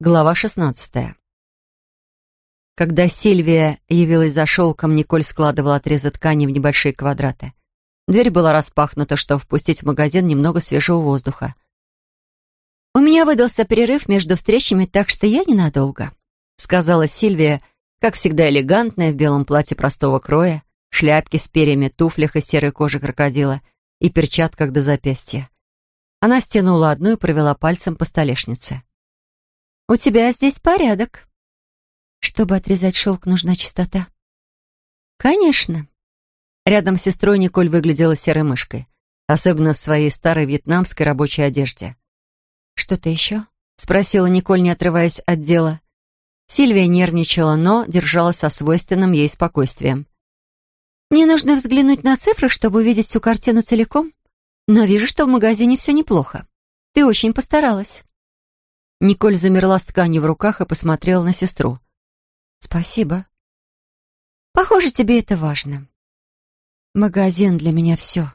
Глава шестнадцатая. Когда Сильвия явилась за шелком, Николь складывала отрезы ткани в небольшие квадраты. Дверь была распахнута, чтобы впустить в магазин немного свежего воздуха. «У меня выдался перерыв между встречами, так что я ненадолго», сказала Сильвия, как всегда элегантная, в белом платье простого кроя, шляпке с перьями, туфлях из серой кожи крокодила и перчатках до запястья. Она стянула одну и провела пальцем по столешнице. «У тебя здесь порядок». «Чтобы отрезать шелк, нужна чистота». «Конечно». Рядом с сестрой Николь выглядела серой мышкой, особенно в своей старой вьетнамской рабочей одежде. «Что-то еще?» — спросила Николь, не отрываясь от дела. Сильвия нервничала, но держалась со свойственным ей спокойствием. «Мне нужно взглянуть на цифры, чтобы увидеть всю картину целиком, но вижу, что в магазине все неплохо. Ты очень постаралась». Николь замерла с тканью в руках и посмотрела на сестру. «Спасибо. Похоже, тебе это важно. Магазин для меня все.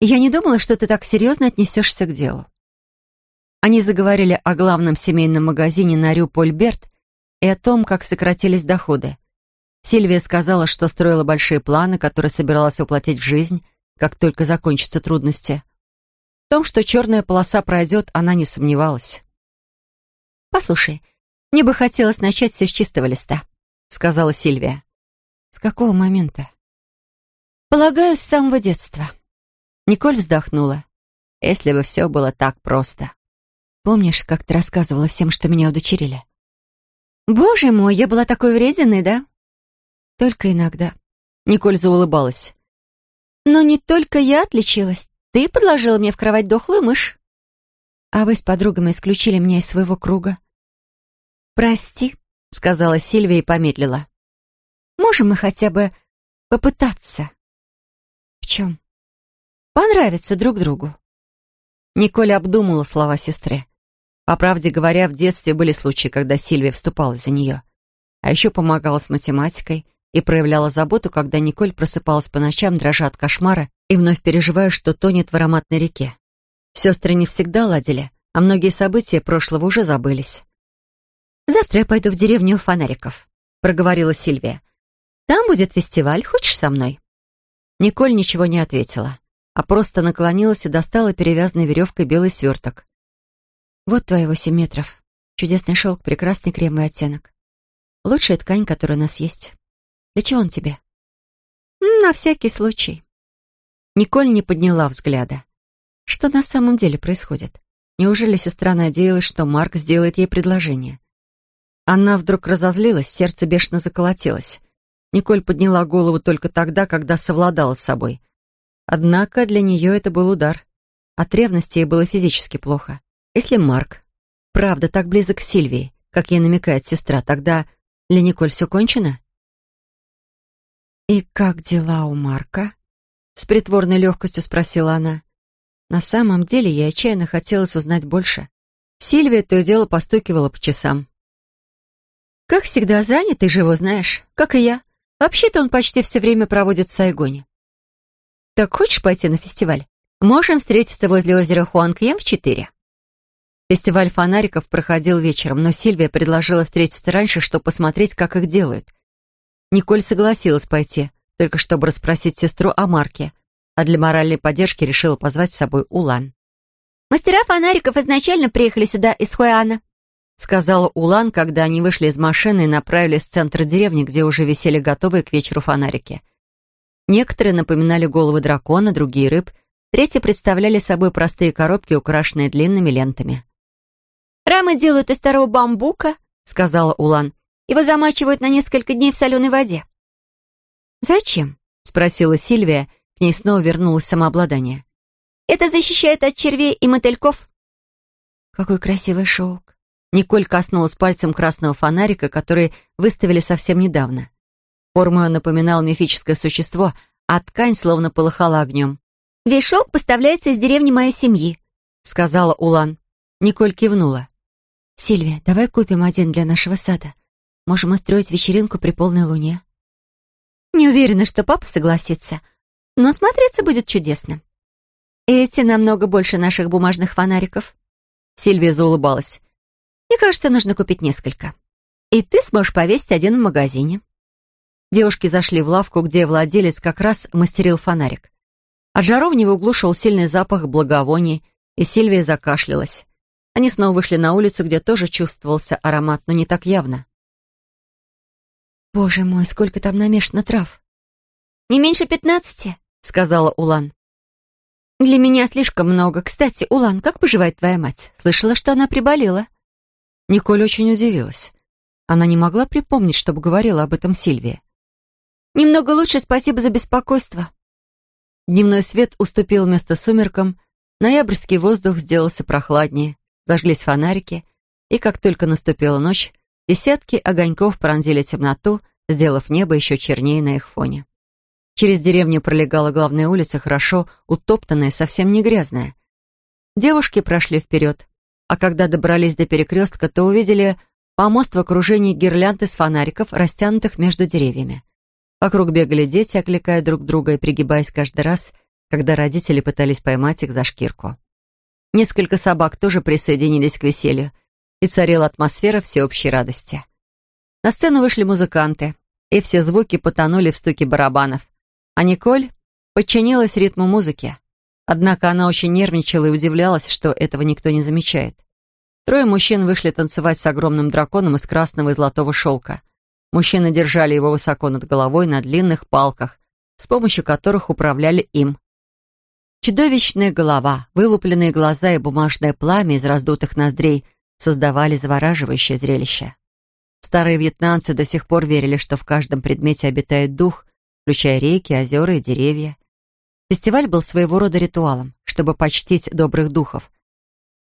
Я не думала, что ты так серьезно отнесешься к делу». Они заговорили о главном семейном магазине на Рю Польберт и о том, как сократились доходы. Сильвия сказала, что строила большие планы, которые собиралась воплотить в жизнь, как только закончатся трудности. В том, что черная полоса пройдет, она не сомневалась. «Послушай, мне бы хотелось начать все с чистого листа», — сказала Сильвия. «С какого момента?» «Полагаю, с самого детства». Николь вздохнула. «Если бы все было так просто». «Помнишь, как ты рассказывала всем, что меня удочерили?» «Боже мой, я была такой врединой, да?» «Только иногда». Николь заулыбалась. «Но не только я отличилась. Ты подложила мне в кровать дохлую мышь». А вы с подругами исключили меня из своего круга. «Прости», — сказала Сильвия и помедлила. «Можем мы хотя бы попытаться?» «В чем?» «Понравиться друг другу». Николя обдумала слова сестры. По правде говоря, в детстве были случаи, когда Сильвия вступала за нее. А еще помогала с математикой и проявляла заботу, когда Николь просыпалась по ночам, дрожа от кошмара и вновь переживая, что тонет в ароматной реке. Сестры не всегда ладили, а многие события прошлого уже забылись. «Завтра я пойду в деревню фонариков», — проговорила Сильвия. «Там будет фестиваль. Хочешь со мной?» Николь ничего не ответила, а просто наклонилась и достала перевязанной веревкой белый сверток. «Вот твои восемь метров. Чудесный шелк, прекрасный кремовый оттенок. Лучшая ткань, которая у нас есть. Для чего он тебе?» «На всякий случай». Николь не подняла взгляда. Что на самом деле происходит? Неужели сестра надеялась, что Марк сделает ей предложение? Она вдруг разозлилась, сердце бешено заколотилось. Николь подняла голову только тогда, когда совладала с собой. Однако для нее это был удар. От ревности ей было физически плохо. Если Марк правда так близок к Сильвии, как ей намекает сестра, тогда для Николь все кончено? «И как дела у Марка?» С притворной легкостью спросила она. На самом деле ей отчаянно хотелось узнать больше. Сильвия то и дело постукивала по часам. «Как всегда занят, ты же его знаешь, как и я. Вообще-то он почти все время проводит в Сайгоне». «Так хочешь пойти на фестиваль? Можем встретиться возле озера Хуанкьем в четыре». Фестиваль фонариков проходил вечером, но Сильвия предложила встретиться раньше, чтобы посмотреть, как их делают. Николь согласилась пойти, только чтобы расспросить сестру о Марке, а для моральной поддержки решила позвать с собой Улан. «Мастера фонариков изначально приехали сюда из Хуэана», сказала Улан, когда они вышли из машины и направились в центр деревни, где уже висели готовые к вечеру фонарики. Некоторые напоминали головы дракона, другие — рыб, третьи представляли собой простые коробки, украшенные длинными лентами. «Рамы делают из старого бамбука», — сказала Улан. «Его замачивают на несколько дней в соленой воде». «Зачем?» — спросила Сильвия, ней снова вернулось самообладание. «Это защищает от червей и мотыльков». «Какой красивый шелк!» Николь коснулась пальцем красного фонарика, который выставили совсем недавно. Форму напоминал мифическое существо, а ткань словно полыхала огнем. «Весь шелк поставляется из деревни моей семьи», — сказала Улан. Николь кивнула. «Сильвия, давай купим один для нашего сада. Можем устроить вечеринку при полной луне». «Не уверена, что папа согласится но смотреться будет чудесно. Эти намного больше наших бумажных фонариков. Сильвия заулыбалась. Мне кажется, нужно купить несколько. И ты сможешь повесить один в магазине». Девушки зашли в лавку, где владелец как раз мастерил фонарик. От жаровни в углу шел сильный запах благовоний, и Сильвия закашлялась. Они снова вышли на улицу, где тоже чувствовался аромат, но не так явно. «Боже мой, сколько там намешано трав!» «Не меньше пятнадцати», — сказала Улан. «Для меня слишком много. Кстати, Улан, как поживает твоя мать? Слышала, что она приболела». Николь очень удивилась. Она не могла припомнить, чтобы говорила об этом Сильвия. «Немного лучше, спасибо за беспокойство». Дневной свет уступил место сумеркам, ноябрьский воздух сделался прохладнее, зажглись фонарики, и как только наступила ночь, десятки огоньков пронзили темноту, сделав небо еще чернее на их фоне. Через деревню пролегала главная улица, хорошо утоптанная, совсем не грязная. Девушки прошли вперед, а когда добрались до перекрестка, то увидели помост в окружении гирлянд из фонариков, растянутых между деревьями. Вокруг бегали дети, окликая друг друга и пригибаясь каждый раз, когда родители пытались поймать их за шкирку. Несколько собак тоже присоединились к веселью, и царила атмосфера всеобщей радости. На сцену вышли музыканты, и все звуки потонули в стуке барабанов, а Николь подчинилась ритму музыки. Однако она очень нервничала и удивлялась, что этого никто не замечает. Трое мужчин вышли танцевать с огромным драконом из красного и золотого шелка. Мужчины держали его высоко над головой на длинных палках, с помощью которых управляли им. Чудовищная голова, вылупленные глаза и бумажное пламя из раздутых ноздрей создавали завораживающее зрелище. Старые вьетнамцы до сих пор верили, что в каждом предмете обитает дух, включая реки, озера и деревья. Фестиваль был своего рода ритуалом, чтобы почтить добрых духов.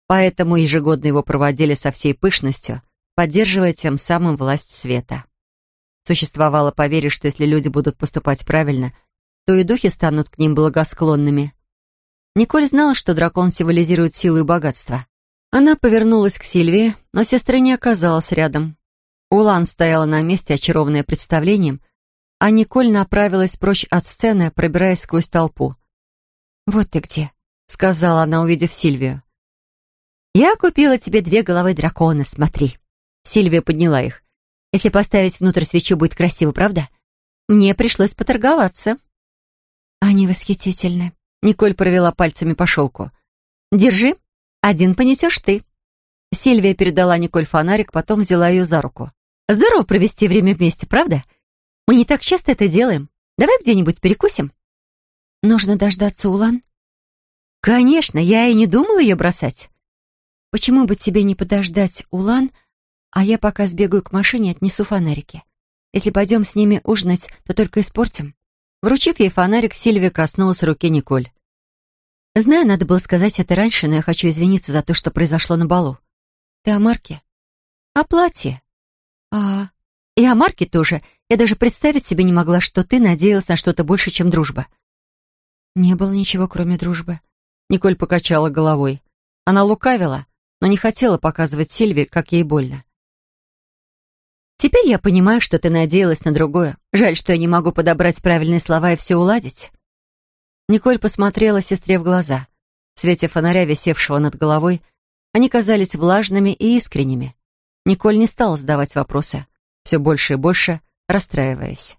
Поэтому ежегодно его проводили со всей пышностью, поддерживая тем самым власть света. Существовало поверье, что если люди будут поступать правильно, то и духи станут к ним благосклонными. Николь знала, что дракон символизирует силу и богатство. Она повернулась к Сильвии, но сестры не оказалась рядом. Улан стояла на месте, очарованная представлением, а Николь направилась прочь от сцены, пробираясь сквозь толпу. «Вот ты где», — сказала она, увидев Сильвию. «Я купила тебе две головы дракона, смотри». Сильвия подняла их. Если поставить внутрь свечу, будет красиво, правда? Мне пришлось поторговаться. Они восхитительны. Николь провела пальцами по шелку. Держи, один понесешь ты. Сильвия передала Николь фонарик, потом взяла ее за руку. Здорово провести время вместе, правда? Мы не так часто это делаем. Давай где-нибудь перекусим. Нужно дождаться Улан. Конечно, я и не думала ее бросать. Почему бы тебе не подождать Улан, — а я пока сбегаю к машине и отнесу фонарики. Если пойдем с ними ужинать, то только испортим». Вручив ей фонарик, Сильвия коснулась руки Николь. «Знаю, надо было сказать это раньше, но я хочу извиниться за то, что произошло на балу. Ты о Марке?» «О платье?» «А, и о Марке тоже. Я даже представить себе не могла, что ты надеялась на что-то больше, чем дружба». «Не было ничего, кроме дружбы». Николь покачала головой. Она лукавила, но не хотела показывать Сильве, как ей больно. Теперь я понимаю, что ты надеялась на другое. Жаль, что я не могу подобрать правильные слова и все уладить». Николь посмотрела сестре в глаза. В свете фонаря, висевшего над головой, они казались влажными и искренними. Николь не стала задавать вопросы, все больше и больше расстраиваясь.